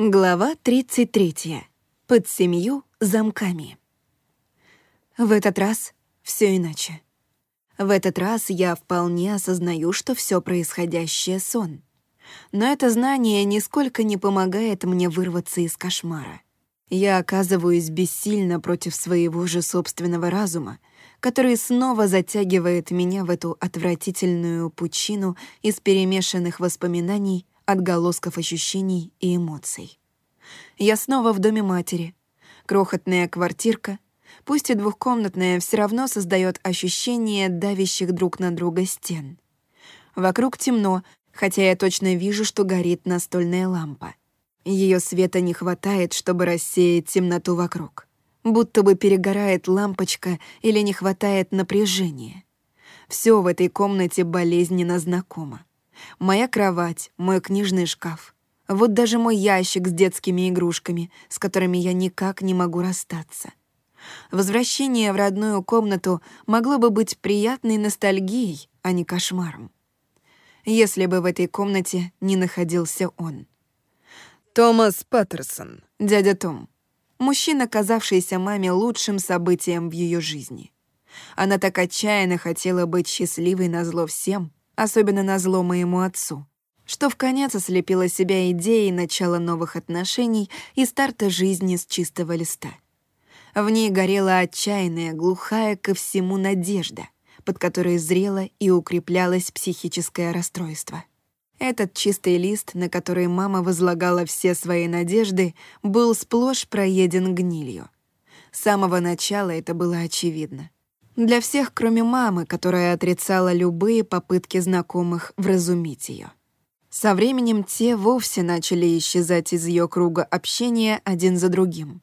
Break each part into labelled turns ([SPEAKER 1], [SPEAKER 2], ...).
[SPEAKER 1] Глава 33. Под семью замками. В этот раз все иначе. В этот раз я вполне осознаю, что все происходящее — сон. Но это знание нисколько не помогает мне вырваться из кошмара. Я оказываюсь бессильно против своего же собственного разума, который снова затягивает меня в эту отвратительную пучину из перемешанных воспоминаний отголосков ощущений и эмоций. Я снова в доме матери. Крохотная квартирка, пусть и двухкомнатная, все равно создает ощущение давящих друг на друга стен. Вокруг темно, хотя я точно вижу, что горит настольная лампа. Ее света не хватает, чтобы рассеять темноту вокруг. Будто бы перегорает лампочка или не хватает напряжения. Все в этой комнате болезненно знакомо. Моя кровать, мой книжный шкаф. Вот даже мой ящик с детскими игрушками, с которыми я никак не могу расстаться. Возвращение в родную комнату могло бы быть приятной ностальгией, а не кошмаром. Если бы в этой комнате не находился он.
[SPEAKER 2] Томас Паттерсон,
[SPEAKER 1] дядя Том. Мужчина, казавшийся маме лучшим событием в ее жизни. Она так отчаянно хотела быть счастливой на зло всем, особенно на зло моему отцу, что в конец ослепила себя идеей начала новых отношений и старта жизни с чистого листа. В ней горела отчаянная, глухая ко всему надежда, под которой зрело и укреплялось психическое расстройство. Этот чистый лист, на который мама возлагала все свои надежды, был сплошь проеден гнилью. С самого начала это было очевидно. Для всех, кроме мамы, которая отрицала любые попытки знакомых вразумить ее. Со временем те вовсе начали исчезать из ее круга общения один за другим.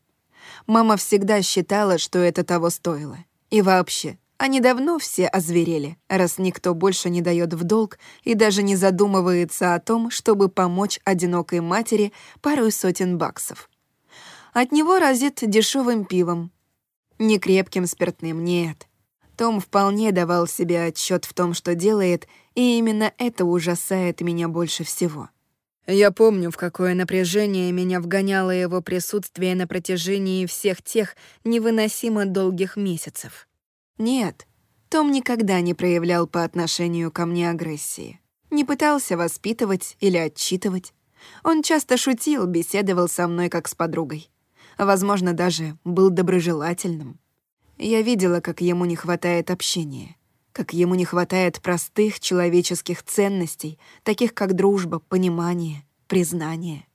[SPEAKER 1] Мама всегда считала, что это того стоило. И вообще, они давно все озверели, раз никто больше не дает в долг и даже не задумывается о том, чтобы помочь одинокой матери пару сотен баксов. От него разит дешевым пивом. Не крепким спиртным, нет — том вполне давал себе отчет в том, что делает, и именно это ужасает меня больше всего.
[SPEAKER 2] Я помню, в какое напряжение меня вгоняло его присутствие на протяжении всех тех невыносимо долгих месяцев.
[SPEAKER 1] Нет, Том никогда не проявлял по отношению ко мне агрессии. Не пытался воспитывать или отчитывать. Он часто шутил, беседовал со мной как с подругой. Возможно, даже был доброжелательным. Я видела, как ему не хватает общения, как ему не хватает простых человеческих ценностей, таких как дружба, понимание, признание.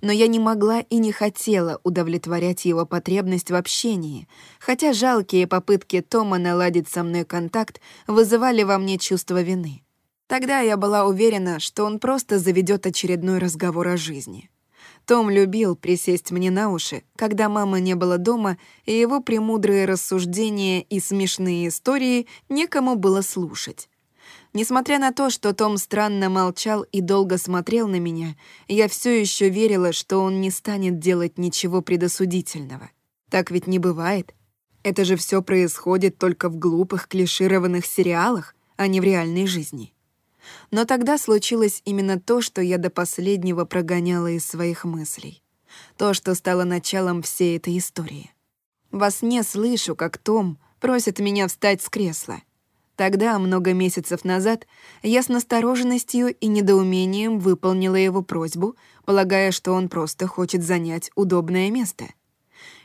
[SPEAKER 1] Но я не могла и не хотела удовлетворять его потребность в общении, хотя жалкие попытки Тома наладить со мной контакт вызывали во мне чувство вины. Тогда я была уверена, что он просто заведет очередной разговор о жизни — том любил присесть мне на уши, когда мама не было дома, и его премудрые рассуждения и смешные истории некому было слушать. Несмотря на то, что Том странно молчал и долго смотрел на меня, я все еще верила, что он не станет делать ничего предосудительного. Так ведь не бывает. Это же все происходит только в глупых клишированных сериалах, а не в реальной жизни. Но тогда случилось именно то, что я до последнего прогоняла из своих мыслей. То, что стало началом всей этой истории. Во сне слышу, как Том просит меня встать с кресла. Тогда, много месяцев назад, я с настороженностью и недоумением выполнила его просьбу, полагая, что он просто хочет занять удобное место.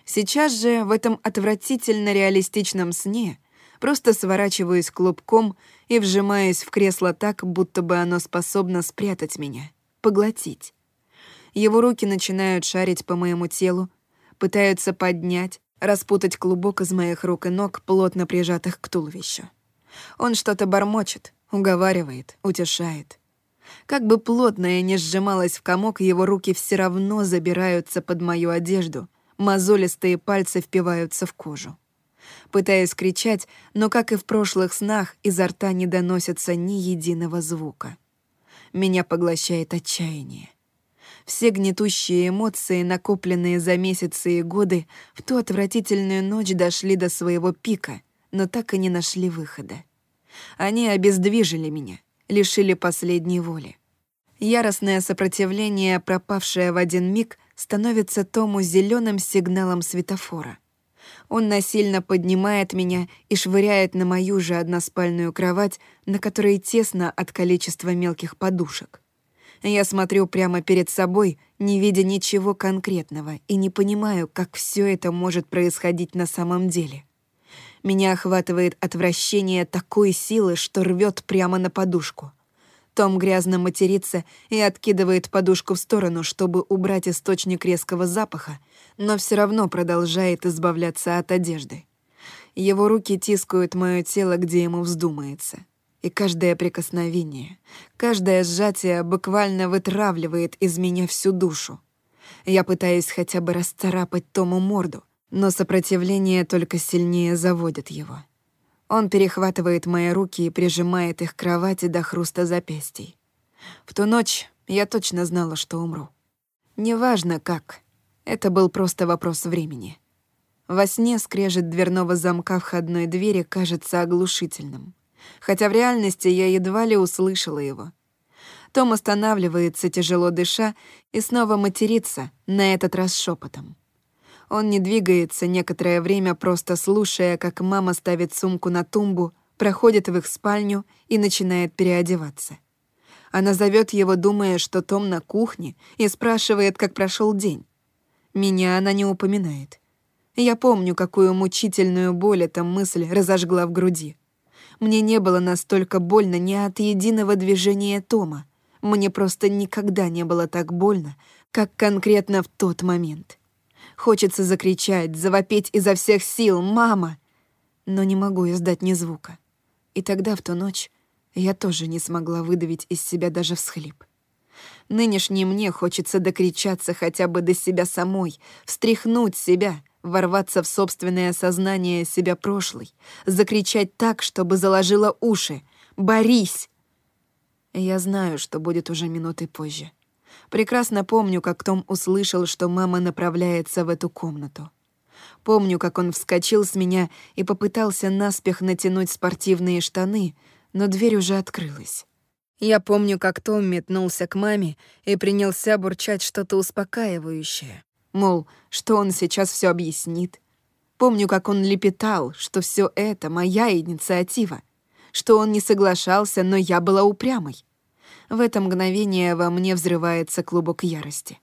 [SPEAKER 1] Сейчас же в этом отвратительно реалистичном сне просто сворачиваюсь клубком и вжимаюсь в кресло так, будто бы оно способно спрятать меня, поглотить. Его руки начинают шарить по моему телу, пытаются поднять, распутать клубок из моих рук и ног, плотно прижатых к туловищу. Он что-то бормочет, уговаривает, утешает. Как бы плотно я ни сжималась в комок, его руки все равно забираются под мою одежду, мозолистые пальцы впиваются в кожу. Пытаюсь кричать, но, как и в прошлых снах, изо рта не доносится ни единого звука. Меня поглощает отчаяние. Все гнетущие эмоции, накопленные за месяцы и годы, в ту отвратительную ночь дошли до своего пика, но так и не нашли выхода. Они обездвижили меня, лишили последней воли. Яростное сопротивление, пропавшее в один миг, становится Тому зеленым сигналом светофора. Он насильно поднимает меня и швыряет на мою же односпальную кровать, на которой тесно от количества мелких подушек. Я смотрю прямо перед собой, не видя ничего конкретного, и не понимаю, как все это может происходить на самом деле. Меня охватывает отвращение такой силы, что рвет прямо на подушку. Том грязно матерится и откидывает подушку в сторону, чтобы убрать источник резкого запаха, но все равно продолжает избавляться от одежды. Его руки тискают мое тело, где ему вздумается. И каждое прикосновение, каждое сжатие буквально вытравливает из меня всю душу. Я пытаюсь хотя бы расцарапать Тому морду, но сопротивление только сильнее заводит его. Он перехватывает мои руки и прижимает их к кровати до хруста запястий. В ту ночь я точно знала, что умру. Неважно как, это был просто вопрос времени. Во сне скрежет дверного замка входной двери кажется оглушительным, хотя в реальности я едва ли услышала его. Том останавливается, тяжело дыша, и снова матерится, на этот раз шепотом. Он не двигается некоторое время, просто слушая, как мама ставит сумку на тумбу, проходит в их спальню и начинает переодеваться. Она зовет его, думая, что Том на кухне, и спрашивает, как прошел день. Меня она не упоминает. Я помню, какую мучительную боль эта мысль разожгла в груди. Мне не было настолько больно ни от единого движения Тома. Мне просто никогда не было так больно, как конкретно в тот момент. Хочется закричать, завопить изо всех сил «Мама!», но не могу издать ни звука. И тогда, в ту ночь, я тоже не смогла выдавить из себя даже всхлип. Нынешней мне хочется докричаться хотя бы до себя самой, встряхнуть себя, ворваться в собственное сознание себя прошлой, закричать так, чтобы заложило уши. «Борись!» Я знаю, что будет уже минуты позже. Прекрасно помню, как Том услышал, что мама направляется в эту комнату. Помню, как он вскочил с меня и попытался наспех натянуть спортивные штаны, но дверь уже открылась. Я помню, как Том метнулся к маме и принялся бурчать что-то успокаивающее. Мол, что он сейчас все объяснит. Помню, как он лепетал, что все это моя инициатива, что он не соглашался, но я была упрямой. В это мгновение во мне взрывается клубок ярости.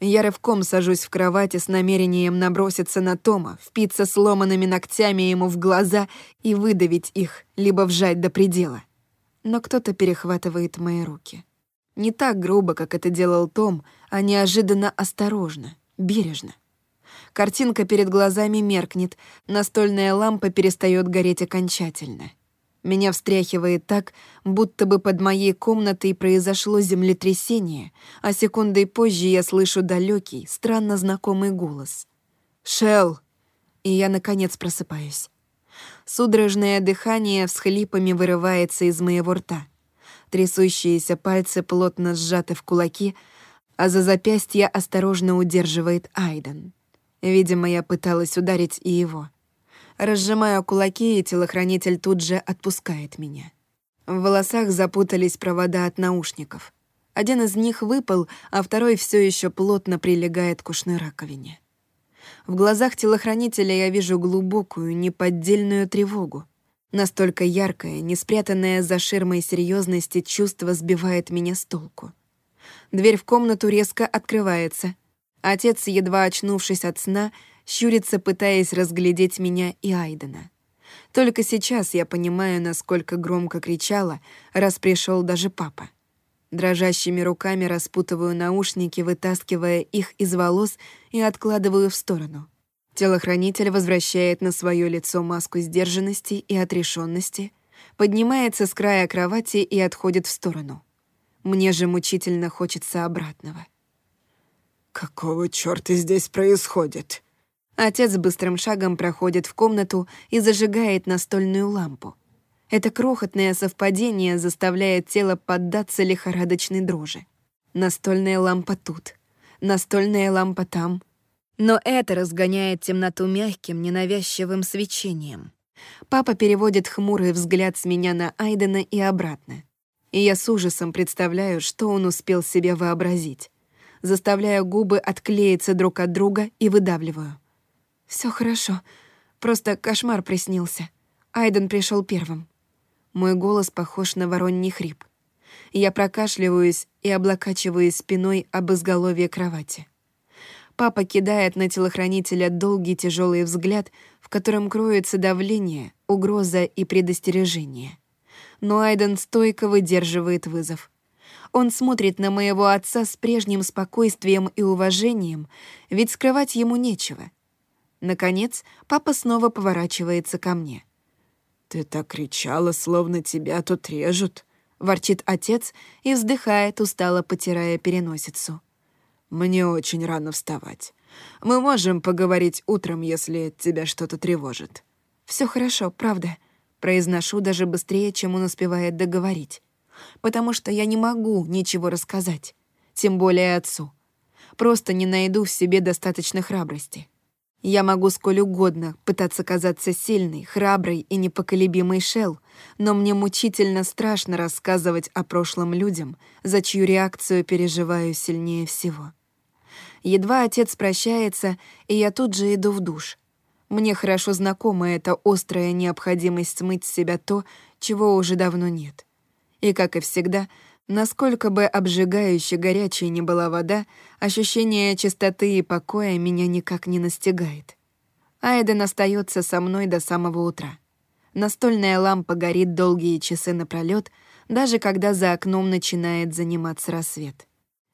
[SPEAKER 1] Я рывком сажусь в кровати с намерением наброситься на Тома, впиться сломанными ногтями ему в глаза и выдавить их, либо вжать до предела. Но кто-то перехватывает мои руки. Не так грубо, как это делал Том, а неожиданно осторожно, бережно. Картинка перед глазами меркнет, настольная лампа перестает гореть окончательно — меня встряхивает так, будто бы под моей комнатой произошло землетрясение, а секундой позже я слышу далекий, странно знакомый голос. «Шелл!» И я, наконец, просыпаюсь. Судорожное дыхание всхлипами вырывается из моего рта. Трясущиеся пальцы плотно сжаты в кулаки, а за запястье осторожно удерживает Айден. Видимо, я пыталась ударить и его. Разжимаю кулаки, и телохранитель тут же отпускает меня. В волосах запутались провода от наушников. Один из них выпал, а второй все еще плотно прилегает к ушной раковине. В глазах телохранителя я вижу глубокую, неподдельную тревогу. Настолько яркое, не спрятанное за ширмой серьезности чувство сбивает меня с толку. Дверь в комнату резко открывается. Отец, едва очнувшись от сна, щурится, пытаясь разглядеть меня и Айдена. Только сейчас я понимаю, насколько громко кричала, раз пришел даже папа. Дрожащими руками распутываю наушники, вытаскивая их из волос и откладываю в сторону. Телохранитель возвращает на свое лицо маску сдержанности и отрешенности, поднимается с края кровати и отходит в сторону. Мне же мучительно хочется обратного.
[SPEAKER 3] «Какого чёрта здесь происходит?»
[SPEAKER 1] Отец быстрым шагом проходит в комнату и зажигает настольную лампу. Это крохотное совпадение заставляет тело поддаться лихорадочной дрожи. Настольная лампа тут, настольная лампа там. Но это разгоняет темноту мягким, ненавязчивым свечением. Папа переводит хмурый взгляд с меня на Айдена и обратно. И я с ужасом представляю, что он успел себе вообразить. Заставляю губы отклеиться друг от друга и выдавливаю. Все хорошо. Просто кошмар приснился. Айден пришел первым. Мой голос похож на воронний хрип. Я прокашливаюсь и облокачиваюсь спиной об изголовье кровати. Папа кидает на телохранителя долгий тяжелый взгляд, в котором кроется давление, угроза и предостережение. Но Айден стойко выдерживает вызов. Он смотрит на моего отца с прежним спокойствием и уважением, ведь скрывать ему нечего. Наконец, папа снова поворачивается ко мне.
[SPEAKER 3] «Ты так кричала, словно тебя тут режут», —
[SPEAKER 1] ворчит отец и вздыхает, устало потирая переносицу.
[SPEAKER 3] «Мне очень рано вставать. Мы можем поговорить утром, если тебя что-то тревожит».
[SPEAKER 1] Все хорошо, правда», — произношу даже быстрее, чем он успевает договорить потому что я не могу ничего рассказать, тем более отцу. Просто не найду в себе достаточно храбрости. Я могу сколь угодно пытаться казаться сильной, храброй и непоколебимой Шел, но мне мучительно страшно рассказывать о прошлом людям, за чью реакцию переживаю сильнее всего. Едва отец прощается, и я тут же иду в душ. Мне хорошо знакома эта острая необходимость смыть с себя то, чего уже давно нет. И, как и всегда, насколько бы обжигающе горячей ни была вода, ощущение чистоты и покоя меня никак не настигает. Айден остается со мной до самого утра. Настольная лампа горит долгие часы напролёт, даже когда за окном начинает заниматься рассвет.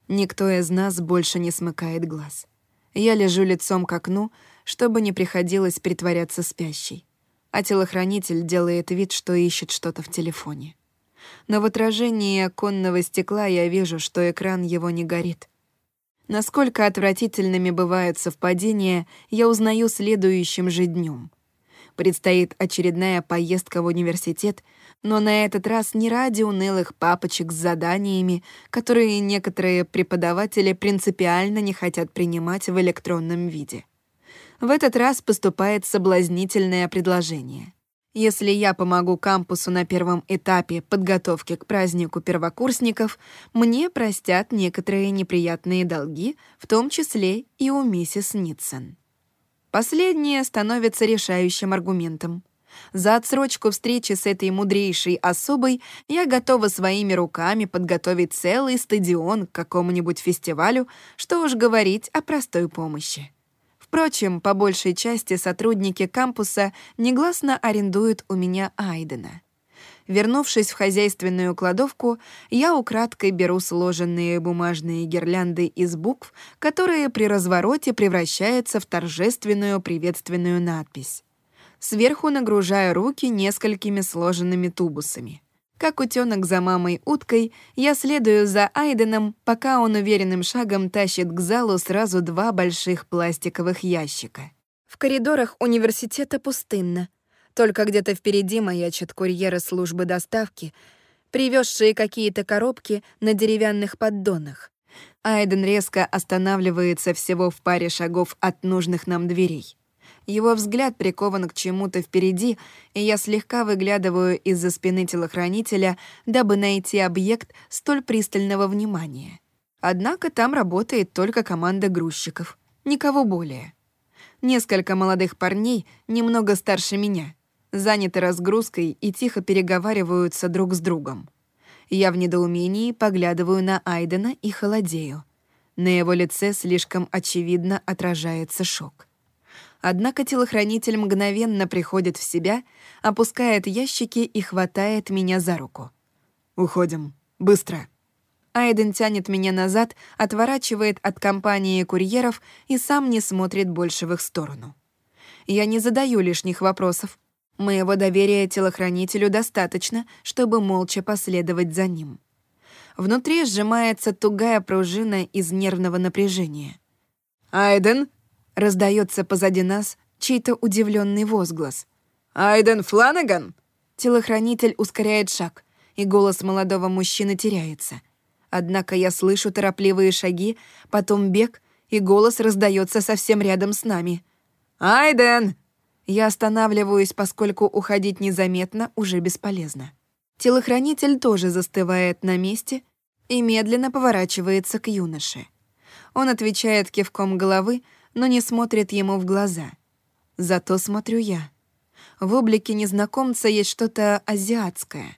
[SPEAKER 1] Никто из нас больше не смыкает глаз. Я лежу лицом к окну, чтобы не приходилось притворяться спящей. А телохранитель делает вид, что ищет что-то в телефоне но в отражении оконного стекла я вижу, что экран его не горит. Насколько отвратительными бывают совпадения, я узнаю следующим же днем. Предстоит очередная поездка в университет, но на этот раз не ради унылых папочек с заданиями, которые некоторые преподаватели принципиально не хотят принимать в электронном виде. В этот раз поступает соблазнительное предложение — если я помогу кампусу на первом этапе подготовки к празднику первокурсников, мне простят некоторые неприятные долги, в том числе и у миссис Нитсон. Последнее становится решающим аргументом. За отсрочку встречи с этой мудрейшей особой я готова своими руками подготовить целый стадион к какому-нибудь фестивалю, что уж говорить о простой помощи. Впрочем, по большей части сотрудники кампуса негласно арендуют у меня Айдена. Вернувшись в хозяйственную кладовку, я украдкой беру сложенные бумажные гирлянды из букв, которые при развороте превращаются в торжественную приветственную надпись. Сверху нагружаю руки несколькими сложенными тубусами. Как утёнок за мамой-уткой, я следую за Айденом, пока он уверенным шагом тащит к залу сразу два больших пластиковых ящика.
[SPEAKER 2] В коридорах университета пустынно. Только где-то впереди маячат курьеры службы доставки, привезшие какие-то коробки на деревянных поддонах.
[SPEAKER 1] Айден резко останавливается всего в паре шагов от нужных нам дверей. Его взгляд прикован к чему-то впереди, и я слегка выглядываю из-за спины телохранителя, дабы найти объект столь пристального внимания. Однако там работает только команда грузчиков, никого более. Несколько молодых парней, немного старше меня, заняты разгрузкой и тихо переговариваются друг с другом. Я в недоумении поглядываю на Айдена и холодею. На его лице слишком очевидно отражается шок. Однако телохранитель мгновенно приходит в себя, опускает ящики и хватает меня за руку.
[SPEAKER 3] «Уходим. Быстро!»
[SPEAKER 1] Айден тянет меня назад, отворачивает от компании курьеров и сам не смотрит больше в их сторону. Я не задаю лишних вопросов. Моего доверия телохранителю достаточно, чтобы молча последовать за ним. Внутри сжимается тугая пружина из нервного напряжения.
[SPEAKER 3] «Айден!»
[SPEAKER 1] Раздается позади нас чей-то удивленный возглас.
[SPEAKER 3] «Айден Фланаган?»
[SPEAKER 1] Телохранитель ускоряет шаг, и голос молодого мужчины теряется. Однако я слышу торопливые шаги, потом бег, и голос раздается совсем рядом с нами.
[SPEAKER 3] «Айден!»
[SPEAKER 1] Я останавливаюсь, поскольку уходить незаметно уже бесполезно. Телохранитель тоже застывает на месте и медленно поворачивается к юноше. Он отвечает кивком головы, но не смотрит ему в глаза. Зато смотрю я. В облике незнакомца есть что-то азиатское.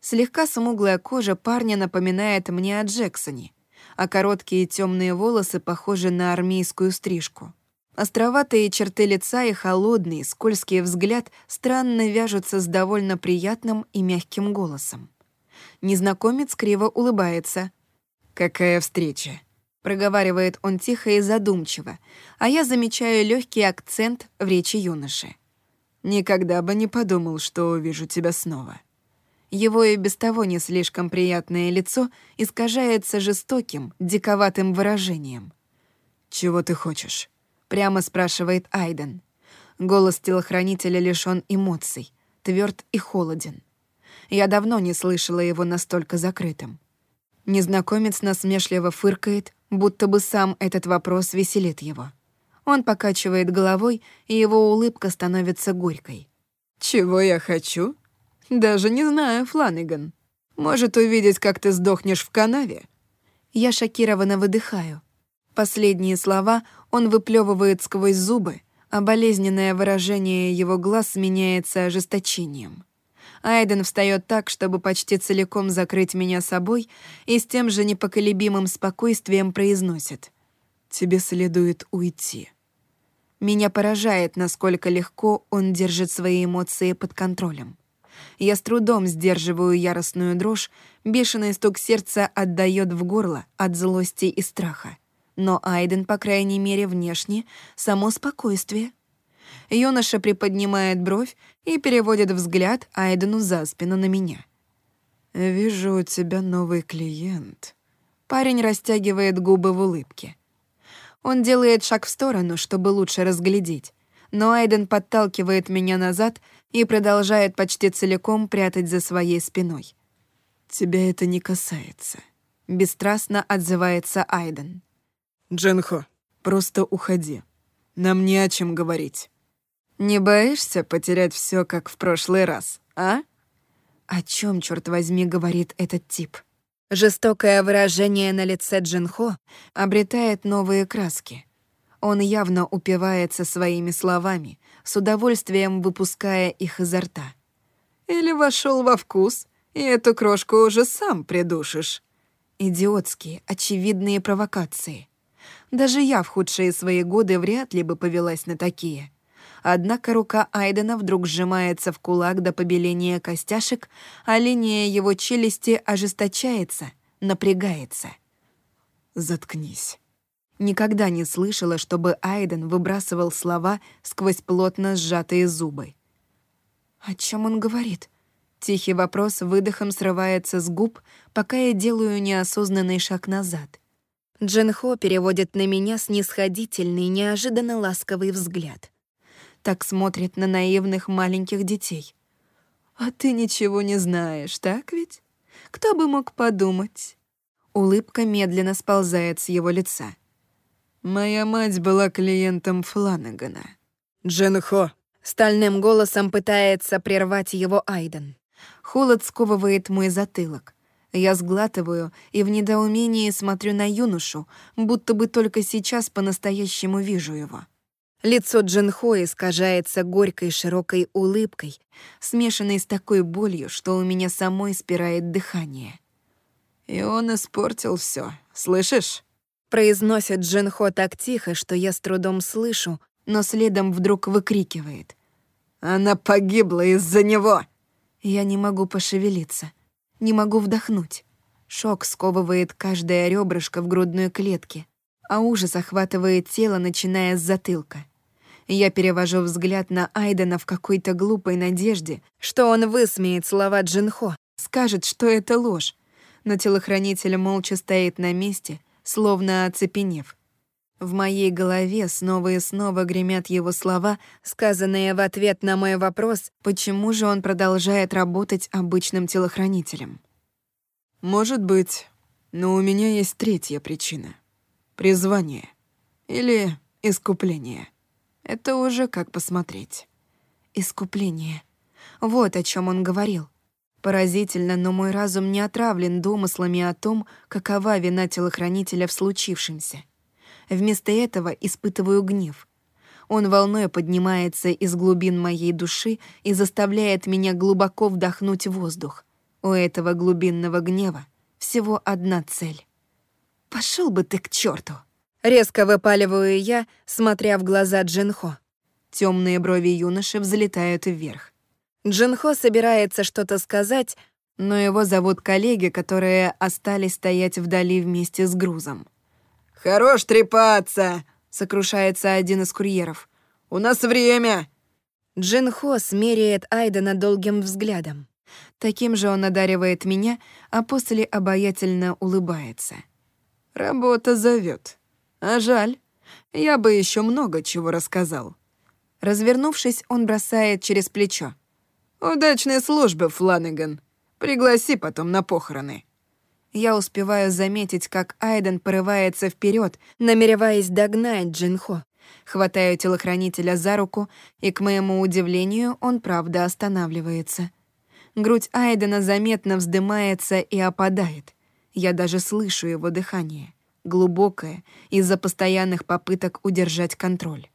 [SPEAKER 1] Слегка смуглая кожа парня напоминает мне о Джексоне, а короткие темные волосы похожи на армейскую стрижку. Островатые черты лица и холодный, скользкий взгляд странно вяжутся с довольно приятным и мягким голосом. Незнакомец криво улыбается.
[SPEAKER 3] «Какая встреча?»
[SPEAKER 1] Проговаривает он тихо и задумчиво, а я замечаю легкий акцент в речи юноши.
[SPEAKER 3] «Никогда бы не подумал, что увижу тебя снова».
[SPEAKER 1] Его и без того не слишком приятное лицо искажается жестоким, диковатым выражением.
[SPEAKER 3] «Чего ты хочешь?»
[SPEAKER 1] — прямо спрашивает Айден. Голос телохранителя лишён эмоций, тверд и холоден. Я давно не слышала его настолько закрытым. Незнакомец насмешливо фыркает, будто бы сам этот вопрос веселит его. Он покачивает головой, и его улыбка становится горькой.
[SPEAKER 3] «Чего я хочу? Даже не знаю, Фланиган. Может, увидеть, как ты сдохнешь в канаве?»
[SPEAKER 1] Я шокированно выдыхаю. Последние слова он выплевывает сквозь зубы, а болезненное выражение его глаз меняется ожесточением. Айден встает так, чтобы почти целиком закрыть меня собой, и с тем же непоколебимым спокойствием произносит. «Тебе следует уйти». Меня поражает, насколько легко он держит свои эмоции под контролем. Я с трудом сдерживаю яростную дрожь, бешеный стук сердца отдает в горло от злости и страха. Но Айден, по крайней мере, внешне, само спокойствие — Юноша приподнимает бровь и переводит взгляд Айдену за спину на меня.
[SPEAKER 3] «Вижу, у тебя новый клиент».
[SPEAKER 1] Парень растягивает губы в улыбке. Он делает шаг в сторону, чтобы лучше разглядеть, но Айден подталкивает меня назад и продолжает почти целиком прятать за своей спиной.
[SPEAKER 3] «Тебя это не касается», —
[SPEAKER 1] бесстрастно отзывается Айден.
[SPEAKER 3] «Дженхо, просто уходи. Нам не о чем говорить».
[SPEAKER 1] Не боишься потерять все, как в прошлый раз, а? О чем, черт возьми, говорит этот тип? Жестокое выражение на лице Джинхо обретает новые краски. Он явно упивается своими словами, с удовольствием выпуская их изо рта.
[SPEAKER 3] Или вошел во вкус, и эту крошку уже сам придушишь.
[SPEAKER 1] Идиотские, очевидные провокации. Даже я в худшие свои годы вряд ли бы повелась на такие. Однако рука Айдена вдруг сжимается в кулак до побеления костяшек, а линия его челюсти ожесточается, напрягается.
[SPEAKER 3] «Заткнись».
[SPEAKER 1] Никогда не слышала, чтобы Айден выбрасывал слова сквозь плотно сжатые зубы. «О чем он говорит?» Тихий вопрос выдохом срывается с губ, пока я делаю неосознанный шаг назад. Джинхо переводит на меня снисходительный, неожиданно ласковый взгляд так смотрит на наивных маленьких детей. «А ты ничего не знаешь, так ведь? Кто бы мог подумать?» Улыбка медленно сползает с его лица.
[SPEAKER 3] «Моя мать была клиентом Фланагана».
[SPEAKER 1] «Дженхо!» Стальным голосом пытается прервать его Айден. Холод сковывает мой затылок. Я сглатываю и в недоумении смотрю на юношу, будто бы только сейчас по-настоящему вижу его. Лицо Джинхо искажается горькой широкой улыбкой, смешанной с такой болью, что у меня самой спирает дыхание.
[SPEAKER 3] «И он испортил все, слышишь?»
[SPEAKER 1] Произносит Джинхо так тихо, что я с трудом слышу, но следом вдруг выкрикивает.
[SPEAKER 3] «Она погибла из-за него!»
[SPEAKER 1] Я не могу пошевелиться, не могу вдохнуть. Шок сковывает каждое ребрышко в грудной клетке, а ужас охватывает тело, начиная с затылка. Я перевожу взгляд на Айдена в какой-то глупой надежде, что он высмеет слова Джинхо, скажет, что это ложь. Но телохранитель молча стоит на месте, словно оцепенев. В моей голове снова и снова гремят его слова, сказанные в ответ на мой вопрос, почему же он продолжает работать обычным телохранителем.
[SPEAKER 3] «Может быть, но у меня есть третья причина. Призвание. Или искупление. Это уже как посмотреть.
[SPEAKER 1] Искупление. Вот о чем он говорил. Поразительно, но мой разум не отравлен домыслами о том, какова вина телохранителя в случившемся. Вместо этого испытываю гнев. Он волной поднимается из глубин моей души и заставляет меня глубоко вдохнуть воздух. У этого глубинного гнева всего одна цель. Пошел бы ты к черту!
[SPEAKER 2] Резко выпаливаю я, смотря в глаза Джинхо.
[SPEAKER 1] Темные брови юноши взлетают вверх.
[SPEAKER 2] Джинхо собирается что-то сказать,
[SPEAKER 1] но его зовут коллеги, которые остались стоять вдали вместе с грузом.
[SPEAKER 3] «Хорош трепаться!»
[SPEAKER 1] — сокрушается один из курьеров.
[SPEAKER 3] «У нас время!»
[SPEAKER 2] Джинхо смеряет Айдена долгим взглядом.
[SPEAKER 1] Таким же он одаривает меня, а после обаятельно улыбается.
[SPEAKER 3] «Работа зовет. А жаль, я бы еще много чего рассказал».
[SPEAKER 1] Развернувшись, он бросает через плечо.
[SPEAKER 3] «Удачной службы, Фланеган. Пригласи потом на похороны».
[SPEAKER 1] Я успеваю заметить, как Айден порывается вперед,
[SPEAKER 2] намереваясь догнать Джинхо.
[SPEAKER 1] Хватаю телохранителя за руку, и, к моему удивлению, он правда останавливается. Грудь Айдена заметно вздымается и опадает. Я даже слышу его дыхание, глубокое, из-за постоянных попыток удержать контроль.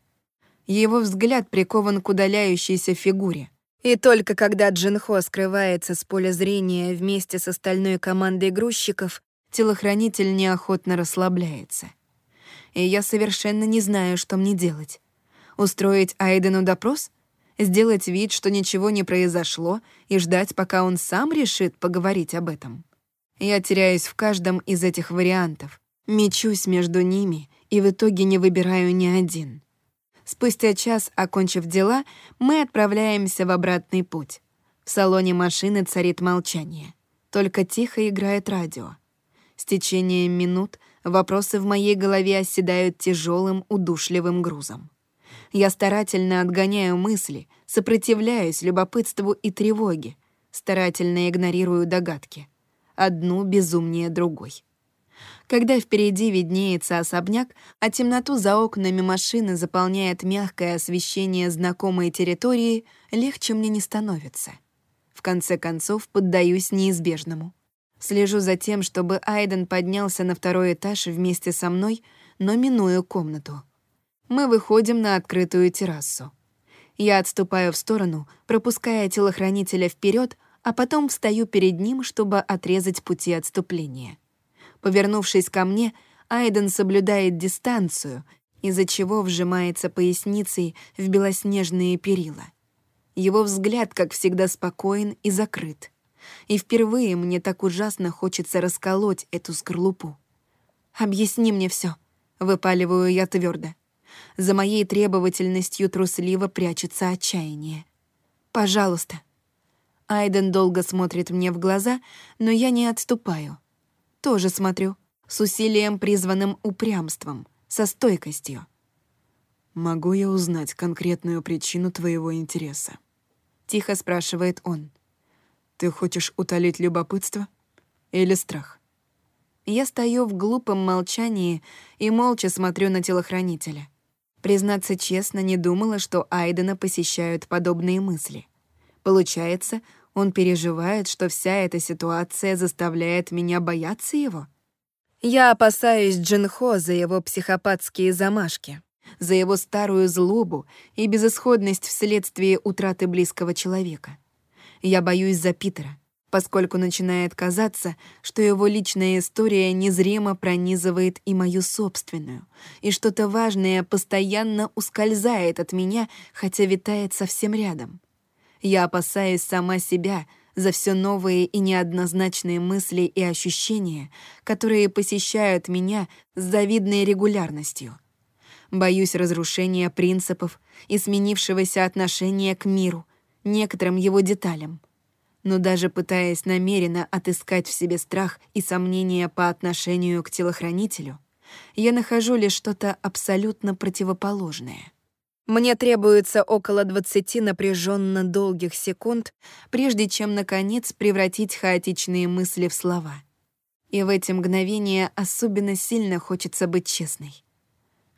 [SPEAKER 1] Его взгляд прикован к удаляющейся фигуре.
[SPEAKER 2] И только когда Джинхо скрывается с поля зрения вместе с остальной командой грузчиков,
[SPEAKER 1] телохранитель неохотно расслабляется. И я совершенно не знаю, что мне делать. Устроить Айдену допрос? Сделать вид, что ничего не произошло, и ждать, пока он сам решит поговорить об этом? Я теряюсь в каждом из этих вариантов, мечусь между ними и в итоге не выбираю ни один. Спустя час, окончив дела, мы отправляемся в обратный путь. В салоне машины царит молчание. Только тихо играет радио. С течением минут вопросы в моей голове оседают тяжелым, удушливым грузом. Я старательно отгоняю мысли, сопротивляюсь любопытству и тревоге, старательно игнорирую догадки. Одну безумнее другой. Когда впереди виднеется особняк, а темноту за окнами машины заполняет мягкое освещение знакомой территории, легче мне не становится. В конце концов, поддаюсь неизбежному. Слежу за тем, чтобы Айден поднялся на второй этаж вместе со мной, но миную комнату. Мы выходим на открытую террасу. Я отступаю в сторону, пропуская телохранителя вперед, а потом встаю перед ним, чтобы отрезать пути отступления. Повернувшись ко мне, Айден соблюдает дистанцию, из-за чего вжимается поясницей в белоснежные перила. Его взгляд, как всегда, спокоен и закрыт. И впервые мне так ужасно хочется расколоть эту скорлупу. «Объясни мне все, выпаливаю я твердо. За моей требовательностью трусливо прячется отчаяние. «Пожалуйста». Айден долго смотрит мне в глаза, но я не отступаю — тоже смотрю. С усилием, призванным упрямством, со стойкостью.
[SPEAKER 3] «Могу я узнать конкретную причину твоего интереса?»
[SPEAKER 1] Тихо спрашивает он.
[SPEAKER 3] «Ты хочешь утолить любопытство или страх?»
[SPEAKER 1] Я стою в глупом молчании и молча смотрю на телохранителя. Признаться честно, не думала, что Айдена посещают подобные мысли. Получается, он переживает, что вся эта ситуация заставляет меня бояться его?
[SPEAKER 2] Я опасаюсь Джинхо за его психопатские замашки,
[SPEAKER 1] за его старую злобу и безысходность вследствие утраты близкого человека. Я боюсь за Питера, поскольку начинает казаться, что его личная история незримо пронизывает и мою собственную, и что-то важное постоянно ускользает от меня, хотя витает совсем рядом. Я опасаюсь сама себя за все новые и неоднозначные мысли и ощущения, которые посещают меня с завидной регулярностью. Боюсь разрушения принципов и сменившегося отношения к миру, некоторым его деталям. Но даже пытаясь намеренно отыскать в себе страх и сомнения по отношению к телохранителю, я нахожу лишь что-то абсолютно противоположное — мне требуется около 20 напряженно долгих секунд, прежде чем, наконец, превратить хаотичные мысли в слова. И в эти мгновения особенно сильно хочется быть честной.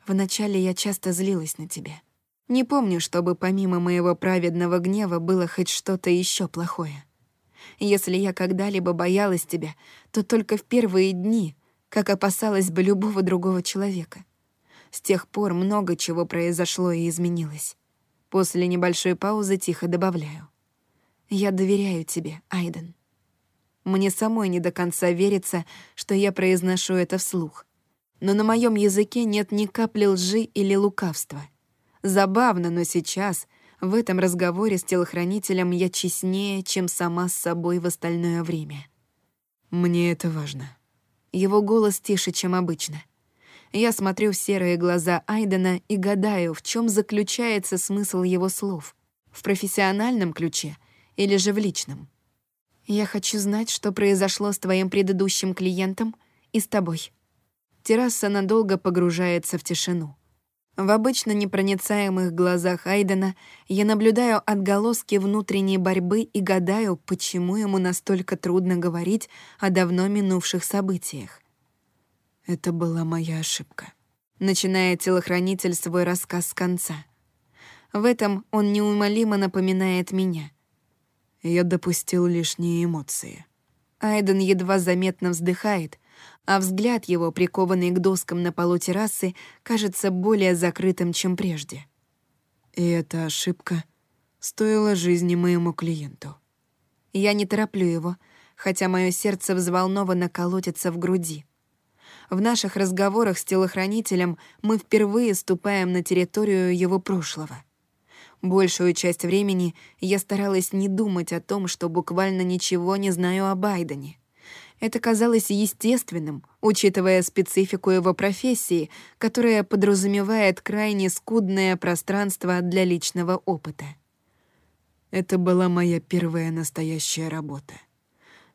[SPEAKER 1] Вначале я часто злилась на тебя. Не помню, чтобы помимо моего праведного гнева было хоть что-то еще плохое. Если я когда-либо боялась тебя, то только в первые дни, как опасалась бы любого другого человека. С тех пор много чего произошло и изменилось. После небольшой паузы тихо добавляю. Я доверяю тебе, Айден. Мне самой не до конца верится, что я произношу это вслух. Но на моем языке нет ни капли лжи или лукавства. Забавно, но сейчас, в этом разговоре с телохранителем, я честнее, чем сама с собой в остальное время.
[SPEAKER 3] Мне это важно.
[SPEAKER 1] Его голос тише, чем обычно. Я смотрю в серые глаза Айдена и гадаю, в чем заключается смысл его слов. В профессиональном ключе или же в личном. Я хочу знать, что произошло с твоим предыдущим клиентом и с тобой. Терраса надолго погружается в тишину. В обычно непроницаемых глазах Айдена я наблюдаю отголоски внутренней борьбы и гадаю, почему ему настолько трудно говорить о давно минувших событиях.
[SPEAKER 3] Это была моя ошибка.
[SPEAKER 1] Начинает телохранитель свой рассказ с конца. В этом он неумолимо напоминает меня.
[SPEAKER 3] Я допустил лишние эмоции.
[SPEAKER 1] Айден едва заметно вздыхает, а взгляд его, прикованный к доскам на полу террасы, кажется более закрытым, чем прежде.
[SPEAKER 3] И эта ошибка стоила жизни моему клиенту.
[SPEAKER 1] Я не тороплю его, хотя мое сердце взволнованно колотится в груди. В наших разговорах с телохранителем мы впервые ступаем на территорию его прошлого. Большую часть времени я старалась не думать о том, что буквально ничего не знаю о Байдене. Это казалось естественным, учитывая специфику его профессии, которая подразумевает крайне скудное пространство для личного опыта.
[SPEAKER 3] Это была моя первая настоящая работа.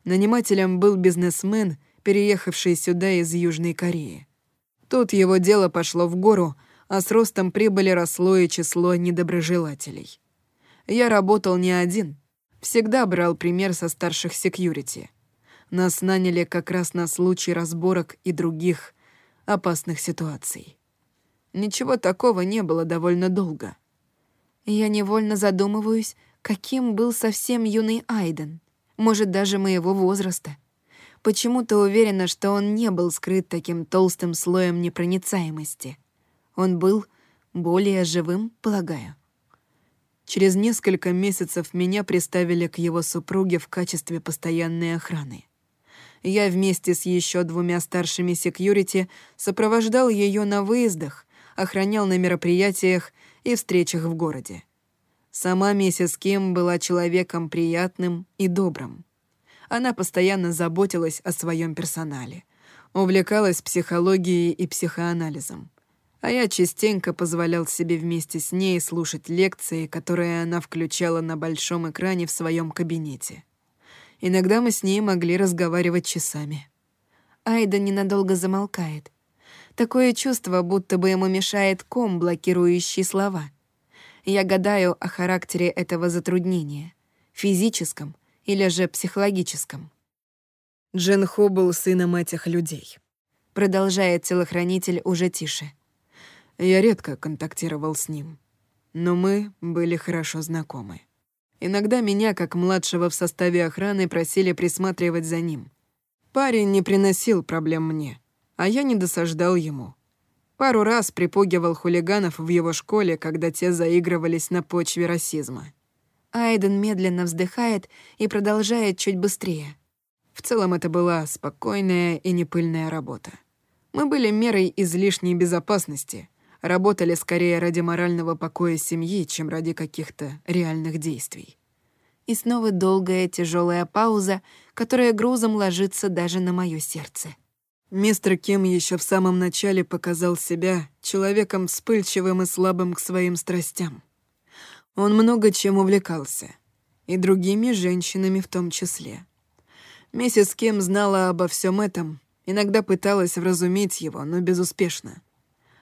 [SPEAKER 3] Нанимателем был бизнесмен — переехавший сюда из Южной Кореи. Тут его дело пошло в гору, а с ростом прибыли росло и число недоброжелателей. Я работал не один, всегда брал пример со старших секьюрити. Нас наняли как раз на случай разборок и других опасных ситуаций. Ничего такого не было довольно долго.
[SPEAKER 1] Я невольно задумываюсь, каким был совсем юный Айден, может, даже моего возраста — почему-то уверена, что он не был скрыт таким толстым слоем непроницаемости. Он был более живым, полагаю.
[SPEAKER 3] Через несколько месяцев меня приставили к его супруге в качестве постоянной охраны. Я вместе с еще двумя старшими секьюрити сопровождал ее на выездах, охранял на мероприятиях и встречах в городе. Сама миссис Ким была человеком приятным и добрым. Она постоянно заботилась о своем персонале, увлекалась психологией и психоанализом. А я частенько позволял себе вместе с ней слушать лекции, которые она включала на большом экране в своем кабинете. Иногда мы с ней могли разговаривать часами.
[SPEAKER 1] Айда ненадолго замолкает. Такое чувство, будто бы ему мешает ком, блокирующий слова. Я гадаю о характере этого затруднения. Физическом — или же психологическом.
[SPEAKER 3] Джин Хо был сыном этих людей.
[SPEAKER 1] Продолжает телохранитель уже тише.
[SPEAKER 3] Я редко контактировал с ним, но мы были хорошо знакомы. Иногда меня, как младшего в составе охраны, просили присматривать за ним. Парень не приносил проблем мне, а я не досаждал ему. Пару раз припугивал хулиганов в его школе, когда те заигрывались на почве расизма.
[SPEAKER 1] Айден медленно вздыхает и продолжает чуть быстрее.
[SPEAKER 3] В целом это была спокойная и непыльная работа. Мы были мерой излишней безопасности, работали скорее ради морального покоя семьи, чем ради каких-то реальных действий.
[SPEAKER 1] И снова долгая тяжелая пауза, которая грузом ложится даже на мое сердце.
[SPEAKER 3] Мистер Ким еще в самом начале показал себя человеком вспыльчивым и слабым к своим страстям. Он много чем увлекался. И другими женщинами в том числе. Миссис Кем знала обо всем этом, иногда пыталась вразумить его, но безуспешно.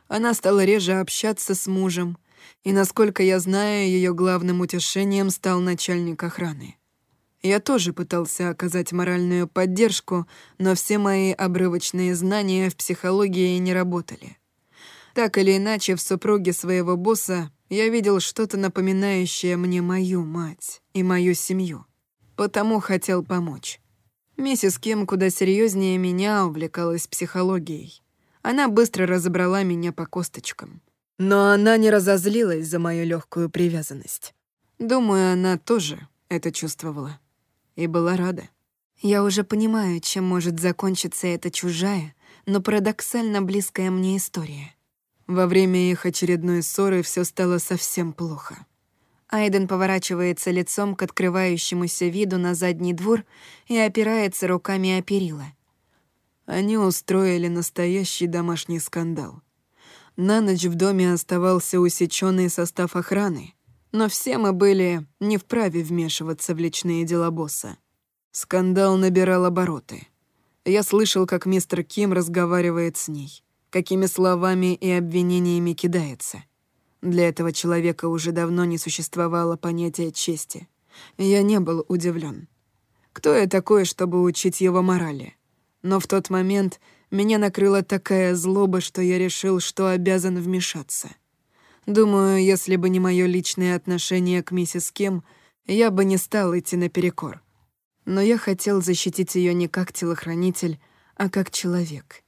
[SPEAKER 3] Она стала реже общаться с мужем, и, насколько я знаю, ее главным утешением стал начальник охраны. Я тоже пытался оказать моральную поддержку, но все мои обрывочные знания в психологии не работали. Так или иначе, в супруге своего босса я видел что-то напоминающее мне мою мать и мою семью. потому хотел помочь. Миссис Ким куда серьезнее меня увлекалась психологией. Она быстро разобрала меня по косточкам. Но она не разозлилась за мою легкую привязанность. Думаю, она тоже это чувствовала. И была рада.
[SPEAKER 1] Я уже понимаю, чем может закончиться эта чужая, но парадоксально близкая мне история.
[SPEAKER 3] Во время их очередной ссоры все стало совсем плохо.
[SPEAKER 1] Айден поворачивается лицом к открывающемуся виду на задний двор и опирается руками о перила.
[SPEAKER 3] Они устроили настоящий домашний скандал. На ночь в доме оставался усеченный состав охраны, но все мы были не вправе вмешиваться в личные дела босса. Скандал набирал обороты. Я слышал, как мистер Ким разговаривает с ней, какими словами и обвинениями кидается — для этого человека уже давно не существовало понятия чести. Я не был удивлен. Кто я такой, чтобы учить его морали? Но в тот момент меня накрыла такая злоба, что я решил, что обязан вмешаться. Думаю, если бы не мое личное отношение к миссис Кем, я бы не стал идти наперекор. Но я хотел защитить ее не как телохранитель, а как человек.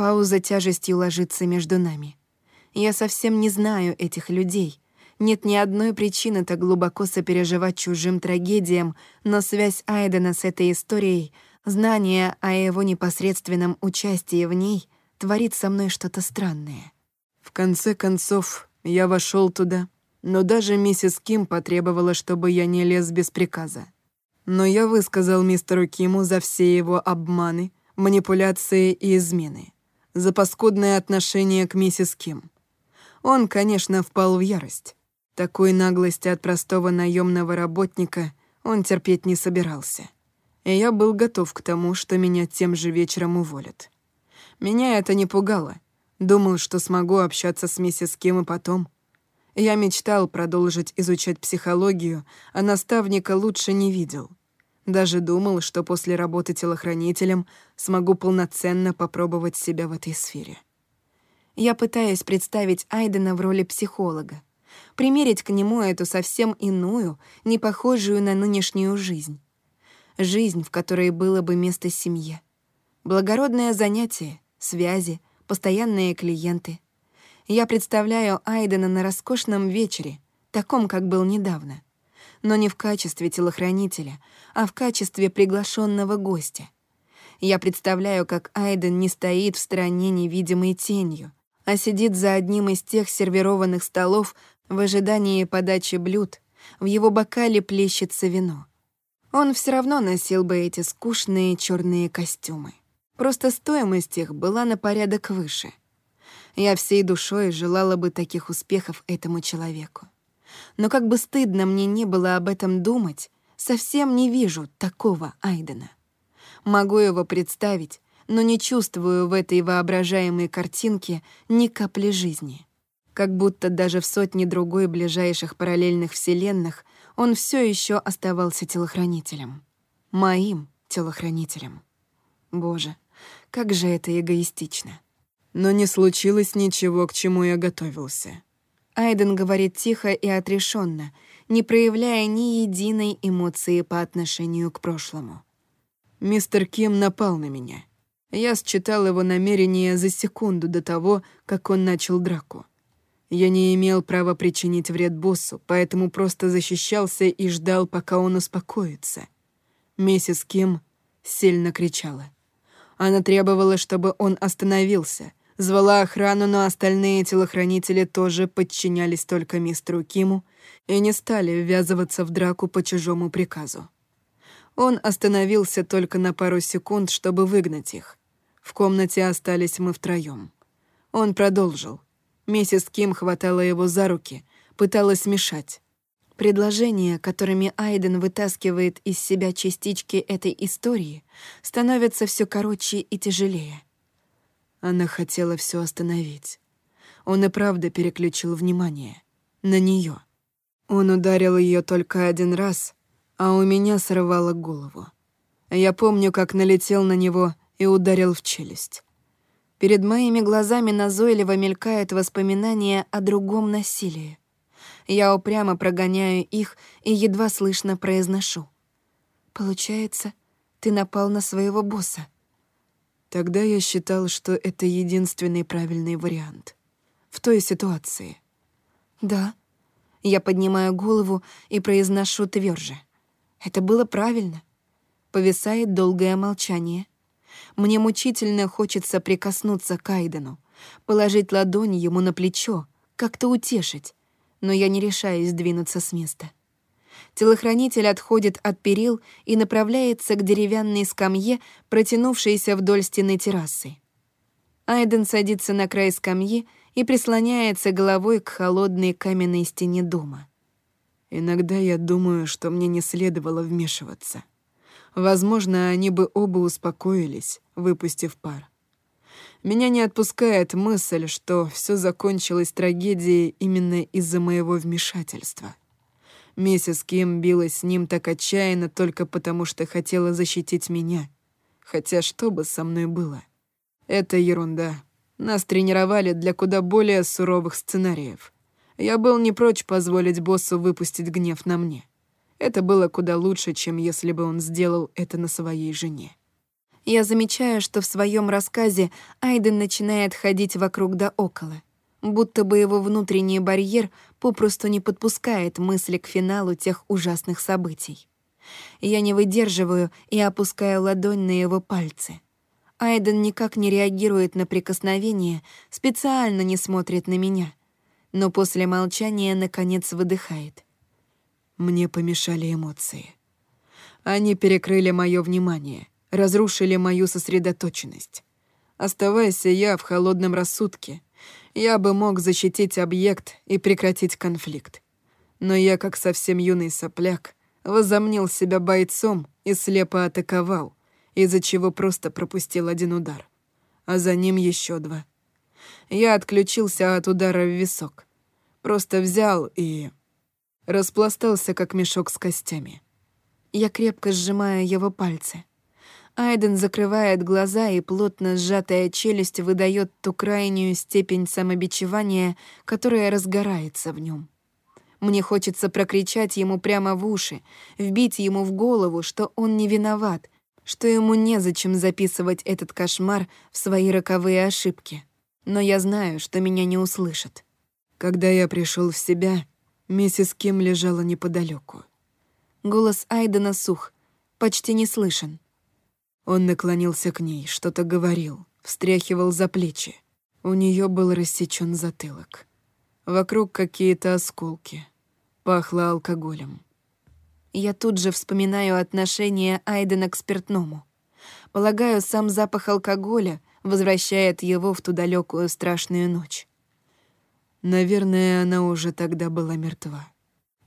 [SPEAKER 1] Пауза тяжестью ложится между нами. Я совсем не знаю этих людей. Нет ни одной причины так глубоко сопереживать чужим трагедиям, но связь Айдена с этой историей, знание о его непосредственном участии в ней творит со мной что-то странное.
[SPEAKER 3] В конце концов, я вошел туда, но даже миссис Ким потребовала, чтобы я не лез без приказа. Но я высказал мистеру Киму за все его обманы, манипуляции и измены, за паскудное отношение к миссис Ким. Он, конечно, впал в ярость. Такой наглости от простого наемного работника он терпеть не собирался. И я был готов к тому, что меня тем же вечером уволят. Меня это не пугало. Думал, что смогу общаться с миссис Ким и потом. Я мечтал продолжить изучать психологию, а наставника лучше не видел. Даже думал, что после работы телохранителем смогу полноценно попробовать себя в этой сфере.
[SPEAKER 1] Я пытаюсь представить Айдена в роли психолога, примерить к нему эту совсем иную, не похожую на нынешнюю жизнь. Жизнь, в которой было бы место семье. Благородное занятие, связи, постоянные клиенты. Я представляю Айдена на роскошном вечере, таком, как был недавно. Но не в качестве телохранителя, а в качестве приглашенного гостя. Я представляю, как Айден не стоит в стороне невидимой тенью, а сидит за одним из тех сервированных столов в ожидании подачи блюд, в его бокале плещется вино. Он все равно носил бы эти скучные черные костюмы. Просто стоимость их была на порядок выше. Я всей душой желала бы таких успехов этому человеку. Но как бы стыдно мне не было об этом думать, совсем не вижу такого Айдена. Могу его представить, но не чувствую в этой воображаемой картинке ни капли жизни. Как будто даже в сотне другой ближайших параллельных вселенных он все еще оставался телохранителем. Моим телохранителем. Боже, как же это эгоистично.
[SPEAKER 3] Но не случилось ничего, к чему я готовился.
[SPEAKER 1] Айден говорит тихо и отрешенно, не проявляя ни единой эмоции по отношению к прошлому.
[SPEAKER 3] Мистер Ким напал на меня. Я считал его намерение за секунду до того, как он начал драку. Я не имел права причинить вред боссу, поэтому просто защищался и ждал, пока он успокоится. Миссис Ким сильно кричала. Она требовала, чтобы он остановился, звала охрану, но остальные телохранители тоже подчинялись только мистеру Киму и не стали ввязываться в драку по чужому приказу. Он остановился только на пару секунд, чтобы выгнать их, в комнате остались мы втроём. Он продолжил. Миссис Ким хватала его за руки, пыталась мешать.
[SPEAKER 1] Предложения, которыми Айден вытаскивает из себя частички этой истории, становятся все короче и тяжелее.
[SPEAKER 3] Она хотела все остановить. Он и правда переключил внимание. На нее. Он ударил ее только один раз, а у меня сорвало голову. Я помню, как налетел на него и ударил в челюсть.
[SPEAKER 1] Перед моими глазами назойливо мелькают воспоминания о другом насилии. Я упрямо прогоняю их и едва слышно произношу.
[SPEAKER 2] Получается, ты напал на своего босса.
[SPEAKER 3] Тогда я считал, что это единственный правильный вариант. В той ситуации.
[SPEAKER 2] Да. Я поднимаю голову и произношу тверже. Это было правильно. Повисает долгое молчание. Мне мучительно хочется прикоснуться к Айдену, положить ладонь ему на плечо, как-то утешить, но я не решаюсь двинуться с места. Телохранитель отходит от перил и направляется к деревянной скамье, протянувшейся вдоль стены террасы. Айден садится на край скамьи и прислоняется головой к холодной каменной стене дома.
[SPEAKER 3] Иногда я думаю, что мне не следовало вмешиваться. Возможно, они бы оба успокоились, выпустив пар. Меня не отпускает мысль, что все закончилось трагедией именно из-за моего вмешательства. Миссис Ким билась с ним так отчаянно только потому, что хотела защитить меня. Хотя что бы со мной было? Это ерунда. Нас тренировали для куда более суровых сценариев. Я был не прочь позволить боссу выпустить гнев на мне. Это было куда лучше, чем если бы он сделал это на своей жене.
[SPEAKER 2] Я замечаю, что в своем рассказе Айден начинает ходить вокруг да около, будто бы его внутренний барьер попросту не подпускает мысли к финалу тех ужасных событий. Я не выдерживаю и опускаю ладонь на его пальцы. Айден никак не реагирует на прикосновение, специально не смотрит на меня, но после молчания наконец выдыхает —
[SPEAKER 3] мне помешали эмоции. Они перекрыли мое внимание, разрушили мою сосредоточенность. Оставаясь я в холодном рассудке, я бы мог защитить объект и прекратить конфликт. Но я, как совсем юный сопляк, возомнил себя бойцом и слепо атаковал, из-за чего просто пропустил один удар, а за ним еще два. Я отключился от удара в висок. Просто взял и распластался, как мешок с костями.
[SPEAKER 2] Я крепко сжимаю его пальцы. Айден закрывает глаза, и плотно сжатая челюсть выдает ту крайнюю степень самобичевания, которая разгорается в нем. Мне хочется прокричать ему прямо в уши, вбить ему в голову, что он не виноват, что ему незачем записывать этот кошмар в свои роковые ошибки. Но я знаю, что меня не услышат.
[SPEAKER 3] Когда я пришел в себя, Миссис Ким лежала неподалеку.
[SPEAKER 2] Голос Айдена сух, почти не слышен.
[SPEAKER 3] Он наклонился к ней, что-то говорил, встряхивал за плечи. У нее был рассечен затылок. Вокруг какие-то осколки. Пахло алкоголем.
[SPEAKER 2] Я тут же вспоминаю отношение Айдена к спиртному. Полагаю, сам запах алкоголя возвращает его в ту далекую страшную ночь.
[SPEAKER 3] Наверное, она уже тогда была мертва.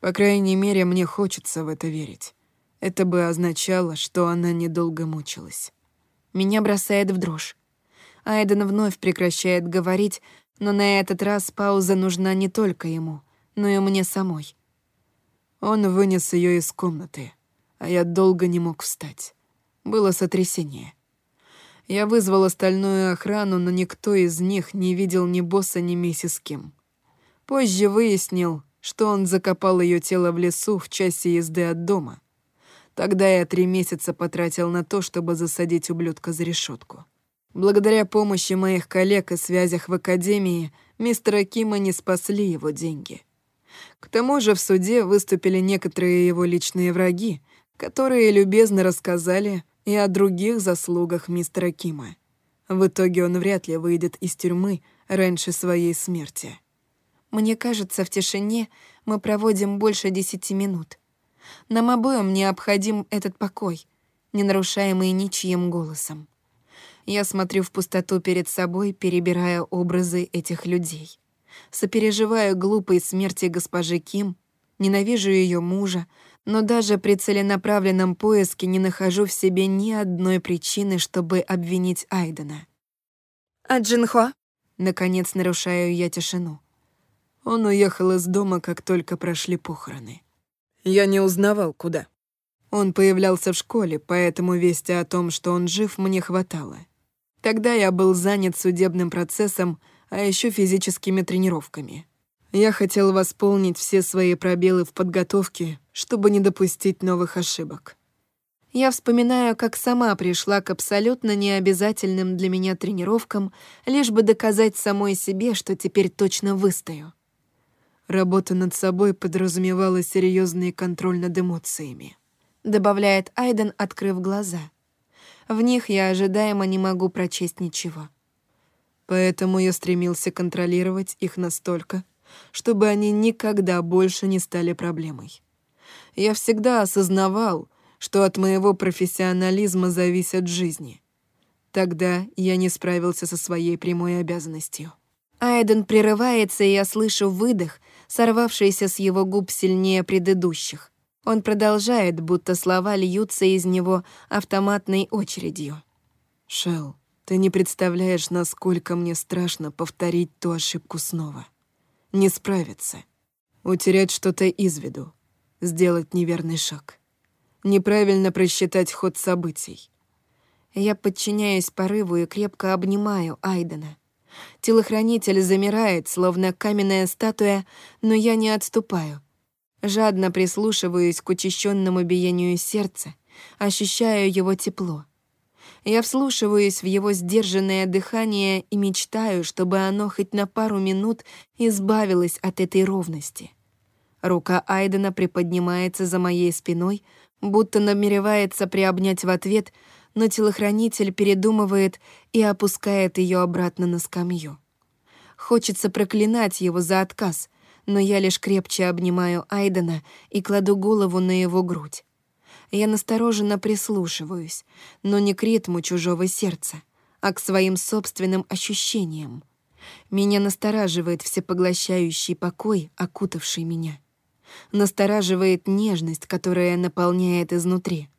[SPEAKER 3] По крайней мере, мне хочется в это верить. Это бы означало, что она недолго мучилась.
[SPEAKER 2] Меня бросает в дрожь. Айден вновь прекращает говорить, но на этот раз пауза нужна не только ему, но и мне самой.
[SPEAKER 3] Он вынес ее из комнаты, а я долго не мог встать. Было сотрясение. Я вызвал остальную охрану, но никто из них не видел ни босса, ни миссис Ким. Позже выяснил, что он закопал ее тело в лесу в часе езды от дома. Тогда я три месяца потратил на то, чтобы засадить ублюдка за решетку. Благодаря помощи моих коллег и связях в академии, мистера Кима не спасли его деньги. К тому же в суде выступили некоторые его личные враги, которые любезно рассказали и о других заслугах мистера Кима. В итоге он вряд ли выйдет из тюрьмы раньше своей смерти.
[SPEAKER 2] Мне кажется, в тишине мы проводим больше десяти минут. Нам обоим необходим этот покой, не нарушаемый ничьим голосом. Я смотрю в пустоту перед собой, перебирая образы этих людей. Сопереживаю глупой смерти госпожи Ким, ненавижу ее мужа, но даже при целенаправленном поиске не нахожу в себе ни одной причины, чтобы обвинить Айдена.
[SPEAKER 1] «А Джинхо?»
[SPEAKER 2] Наконец нарушаю я тишину.
[SPEAKER 3] Он уехал из дома, как только прошли похороны. Я не узнавал, куда. Он появлялся в школе, поэтому вести о том, что он жив, мне хватало. Тогда я был занят судебным процессом, а еще физическими тренировками. Я хотел восполнить все свои пробелы в подготовке, чтобы не допустить новых ошибок.
[SPEAKER 1] Я вспоминаю, как сама пришла к абсолютно необязательным для меня тренировкам, лишь бы доказать самой себе, что теперь точно выстою.
[SPEAKER 3] Работа над собой подразумевала серьезный контроль над эмоциями.
[SPEAKER 1] Добавляет Айден, открыв глаза. В них я ожидаемо не могу прочесть ничего.
[SPEAKER 3] Поэтому я стремился контролировать их настолько, чтобы они никогда больше не стали проблемой. Я всегда осознавал, что от моего профессионализма зависят жизни. Тогда я не справился со своей прямой обязанностью.
[SPEAKER 1] Айден прерывается, и я слышу выдох, сорвавшийся с его губ сильнее предыдущих. Он продолжает, будто слова льются из него автоматной очередью.
[SPEAKER 3] «Шелл, ты не представляешь, насколько мне страшно повторить ту ошибку снова. Не справиться. Утерять что-то из виду. Сделать неверный шаг неправильно просчитать ход событий.
[SPEAKER 1] Я подчиняюсь порыву и крепко обнимаю Айдена. Телохранитель замирает, словно каменная статуя, но я не отступаю. Жадно прислушиваюсь к учащенному биению сердца, ощущаю его тепло. Я вслушиваюсь в его сдержанное дыхание и мечтаю, чтобы оно хоть на пару минут избавилось от этой ровности. Рука Айдена приподнимается за моей спиной, будто намеревается приобнять в ответ, но телохранитель передумывает и опускает ее обратно на скамью. Хочется проклинать его за отказ, но я лишь крепче обнимаю Айдена и кладу голову на его грудь. Я настороженно прислушиваюсь, но не к ритму чужого сердца, а к своим собственным ощущениям. Меня настораживает всепоглощающий покой, окутавший меня. Настораживает нежность, которая наполняет изнутри.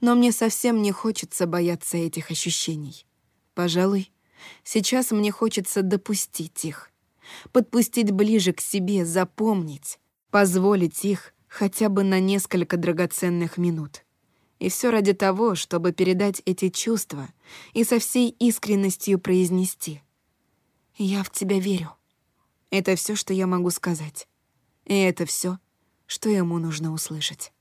[SPEAKER 1] Но мне совсем не хочется бояться этих ощущений. Пожалуй, сейчас мне хочется допустить их. Подпустить ближе к себе, запомнить, позволить их хотя бы на несколько драгоценных минут. И все ради того, чтобы передать эти чувства и со всей искренностью произнести. «Я в тебя верю». Это все, что я могу сказать. И это все, что ему нужно услышать.